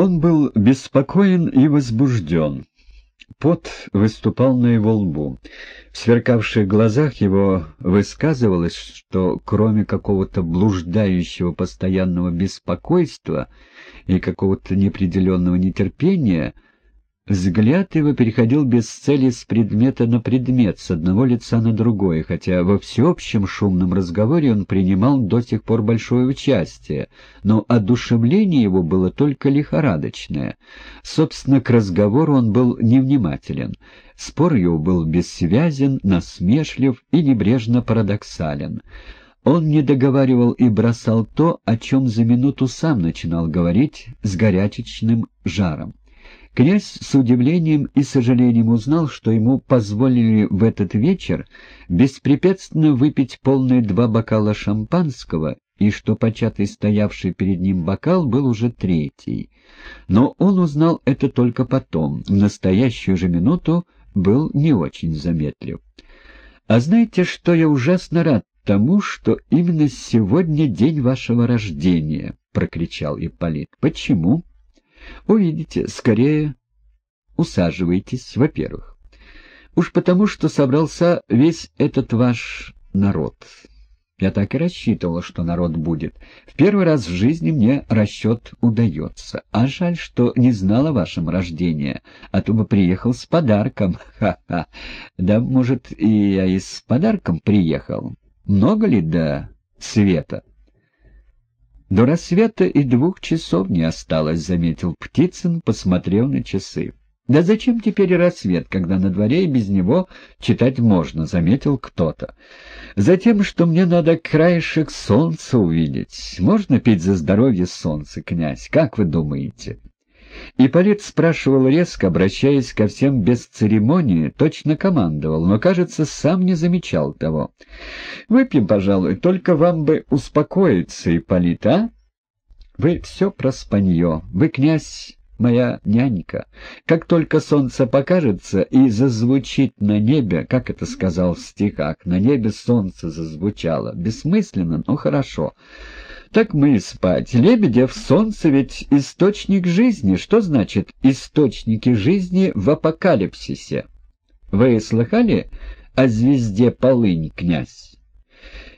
Он был беспокоен и возбужден. Пот выступал на его лбу. В сверкавших глазах его высказывалось, что кроме какого-то блуждающего постоянного беспокойства и какого-то неопределенного нетерпения — Взгляд его переходил без цели с предмета на предмет, с одного лица на другое, хотя во всеобщем шумном разговоре он принимал до сих пор большое участие, но одушевление его было только лихорадочное. Собственно, к разговору он был невнимателен. Спор его был бессвязен, насмешлив и небрежно парадоксален. Он не договаривал и бросал то, о чем за минуту сам начинал говорить с горячечным жаром. Князь с удивлением и сожалением узнал, что ему позволили в этот вечер беспрепятственно выпить полные два бокала шампанского и что початый стоявший перед ним бокал был уже третий. Но он узнал это только потом, в настоящую же минуту был не очень заметлив. «А знаете, что я ужасно рад тому, что именно сегодня день вашего рождения?» — прокричал Ипполит. «Почему?» Увидите, скорее усаживайтесь, во-первых. Уж потому, что собрался весь этот ваш народ. Я так и рассчитывал, что народ будет. В первый раз в жизни мне расчет удается. А жаль, что не знал о вашем рождении, а то бы приехал с подарком. Ха-ха. Да, может, и я и с подарком приехал. Много ли до света? До рассвета и двух часов не осталось, — заметил Птицын, посмотрев на часы. «Да зачем теперь рассвет, когда на дворе и без него читать можно?» — заметил кто-то. «Затем, что мне надо краешек солнца увидеть. Можно пить за здоровье солнца, князь? Как вы думаете?» Ипполит спрашивал резко, обращаясь ко всем без церемонии, точно командовал, но, кажется, сам не замечал того. «Выпьем, пожалуй, только вам бы успокоиться, Ипполит, а? Вы все про спанье, вы, князь, моя нянька. Как только солнце покажется и зазвучит на небе, как это сказал в стихах, на небе солнце зазвучало, бессмысленно, но хорошо». Так мы и спать. Лебедев, солнце ведь источник жизни. Что значит источники жизни в апокалипсисе? Вы слыхали о звезде Полынь, князь?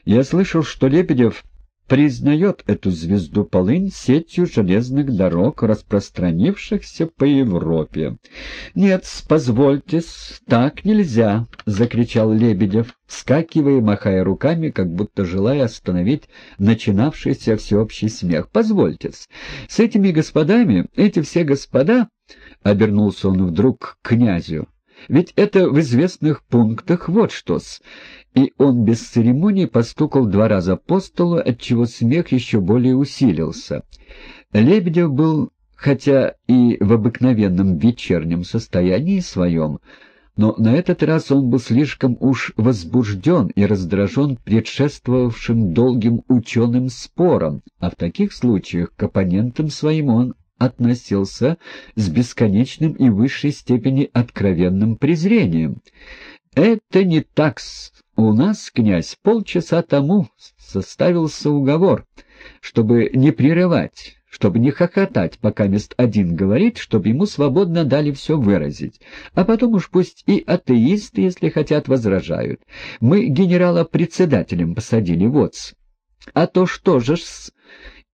Я слышал, что Лебедев признает эту звезду полынь сетью железных дорог, распространившихся по Европе. «Нет, позвольте, так нельзя!» — закричал Лебедев, вскакивая и махая руками, как будто желая остановить начинавшийся всеобщий смех. «Позвольте, с этими господами, эти все господа...» — обернулся он вдруг к князю. «Ведь это в известных пунктах вот что-с и он без церемонии постукал два раза по столу, отчего смех еще более усилился. Лебедев был, хотя и в обыкновенном вечернем состоянии своем, но на этот раз он был слишком уж возбужден и раздражен предшествовавшим долгим ученым спором, а в таких случаях к оппонентам своим он относился с бесконечным и высшей степени откровенным презрением. «Это не такс», у нас, князь, полчаса тому составился уговор, чтобы не прерывать, чтобы не хохотать, пока мест один говорит, чтобы ему свободно дали все выразить. А потом уж пусть и атеисты, если хотят, возражают. Мы генерала председателем посадили, вот -с. А то что же -с?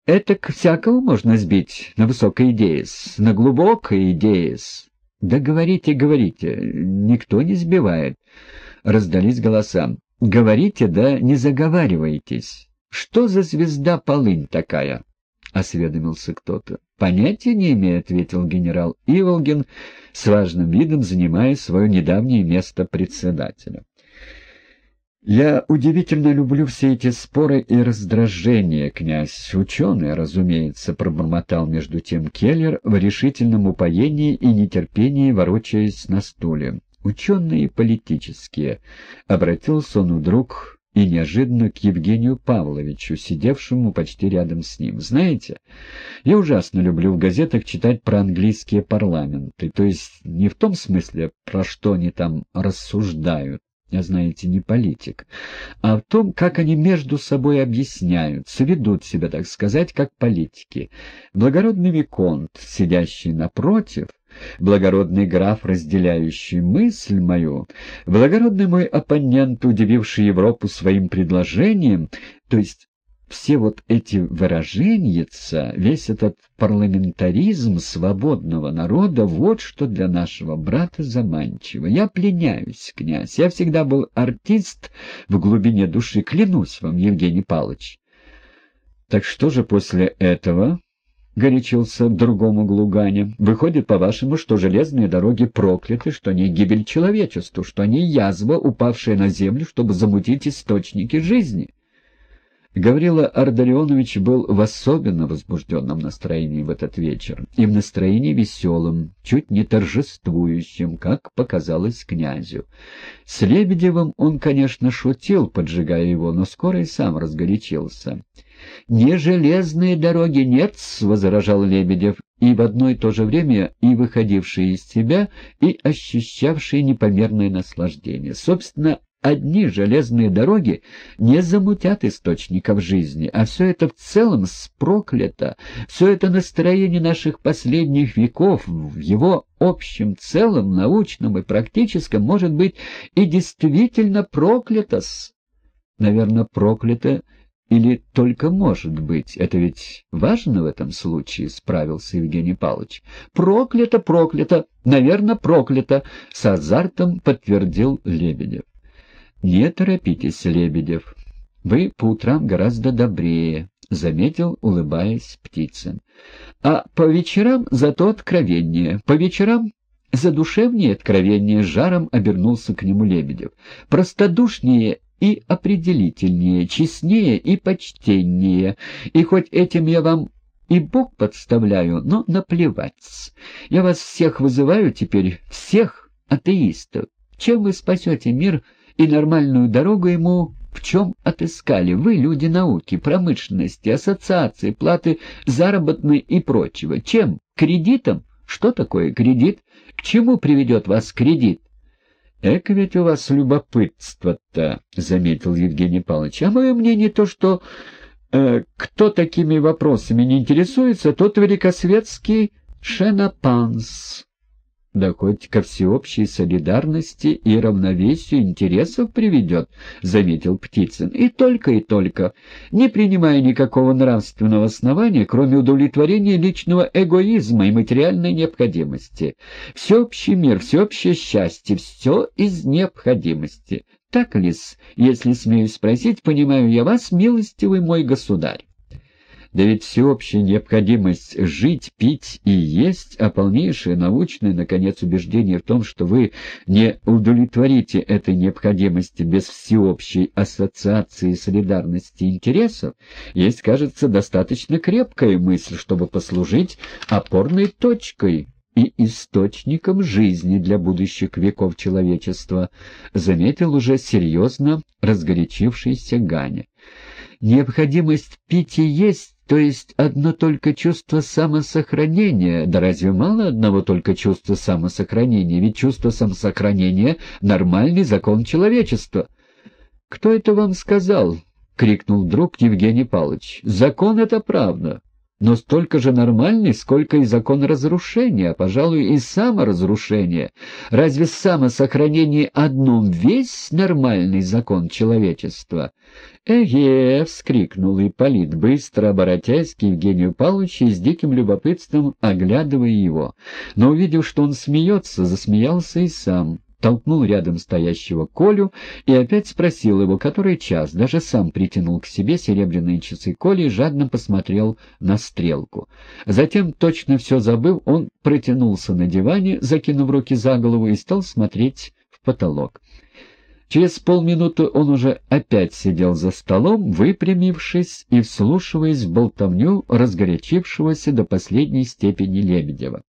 Это к всякому можно сбить на высокой идее, на глубокой идее. Да говорите, говорите, никто не сбивает раздались голоса. «Говорите, да не заговаривайтесь. Что за звезда полынь такая?» — осведомился кто-то. «Понятия не имею», — ответил генерал Иволгин, с важным видом занимая свое недавнее место председателя. «Я удивительно люблю все эти споры и раздражения, князь. Ученые, разумеется», — пробормотал между тем Келлер в решительном упоении и нетерпении, ворочаясь на стуле ученые политические, обратился он вдруг и неожиданно к Евгению Павловичу, сидевшему почти рядом с ним. «Знаете, я ужасно люблю в газетах читать про английские парламенты, то есть не в том смысле, про что они там рассуждают, знаете, не политик, а в том, как они между собой объясняются, ведут себя, так сказать, как политики. Благородный Виконт, сидящий напротив, благородный граф, разделяющий мысль мою, благородный мой оппонент, удививший Европу своим предложением, то есть все вот эти выраженьица, весь этот парламентаризм свободного народа, вот что для нашего брата заманчиво. Я пленяюсь, князь, я всегда был артист в глубине души, клянусь вам, Евгений Павлович. Так что же после этого, — горячился в другом углу Ганя, — выходит, по-вашему, что железные дороги прокляты, что они гибель человечеству, что они язва, упавшая на землю, чтобы замутить источники жизни? — Гаврила Ардарионович был в особенно возбужденном настроении в этот вечер, и в настроении веселом, чуть не торжествующем, как показалось князю. С Лебедевым он, конечно, шутил, поджигая его, но скоро и сам разгорячился. «Не железные дороги нет», — возражал Лебедев, и в одно и то же время и выходивший из себя, и ощущавший непомерное наслаждение. Собственно, Одни железные дороги не замутят источников жизни, а все это в целом спроклято, все это настроение наших последних веков в его общем целом, научном и практическом, может быть и действительно проклято -с. Наверное, проклято или только может быть? Это ведь важно в этом случае, — справился Евгений Павлович. Проклято, проклято, наверное, проклято, — с азартом подтвердил Лебедев. «Не торопитесь, Лебедев. Вы по утрам гораздо добрее», — заметил, улыбаясь птица. «А по вечерам зато откровение. По вечерам задушевнее откровение жаром обернулся к нему Лебедев. Простодушнее и определительнее, честнее и почтеннее. И хоть этим я вам и Бог подставляю, но наплевать. Я вас всех вызываю теперь, всех атеистов. Чем вы спасете мир и нормальную дорогу ему в чем отыскали вы, люди науки, промышленности, ассоциации, платы заработной и прочего? Чем? Кредитом? Что такое кредит? К чему приведет вас кредит? — Эка ведь у вас любопытство-то, — заметил Евгений Павлович. — А мое мнение то, что э, кто такими вопросами не интересуется, тот великосветский шенопанс да хоть ко всеобщей солидарности и равновесию интересов приведет, — заметил Птицын. И только, и только, не принимая никакого нравственного основания, кроме удовлетворения личного эгоизма и материальной необходимости. Всеобщий мир, всеобщее счастье, все из необходимости. Так ли, если смею спросить, понимаю я вас, милостивый мой государь? Да ведь всеобщая необходимость жить, пить и есть, а полнейшее научное, наконец, убеждение в том, что вы не удовлетворите этой необходимости без всеобщей ассоциации солидарности интересов, есть, кажется, достаточно крепкая мысль, чтобы послужить опорной точкой и источником жизни для будущих веков человечества, заметил уже серьезно разгорячившийся Ганя. Необходимость пить и есть то есть одно только чувство самосохранения, да разве мало одного только чувства самосохранения, ведь чувство самосохранения — нормальный закон человечества. — Кто это вам сказал? — крикнул друг Евгений Павлович. — Закон — это правда но столько же нормальный, сколько и закон разрушения, а, пожалуй, и саморазрушения. Разве самосохранение одном весь нормальный закон человечества? «Эге!» — вскрикнул Ипполит, быстро оборотясь к Евгению Павловичу и с диким любопытством оглядывая его. Но, увидев, что он смеется, засмеялся и сам толкнул рядом стоящего Колю и опять спросил его, который час, даже сам притянул к себе серебряные часы Коли и жадно посмотрел на стрелку. Затем, точно все забыв, он протянулся на диване, закинув руки за голову, и стал смотреть в потолок. Через полминуты он уже опять сидел за столом, выпрямившись и вслушиваясь в болтовню разгорячившегося до последней степени Лебедева.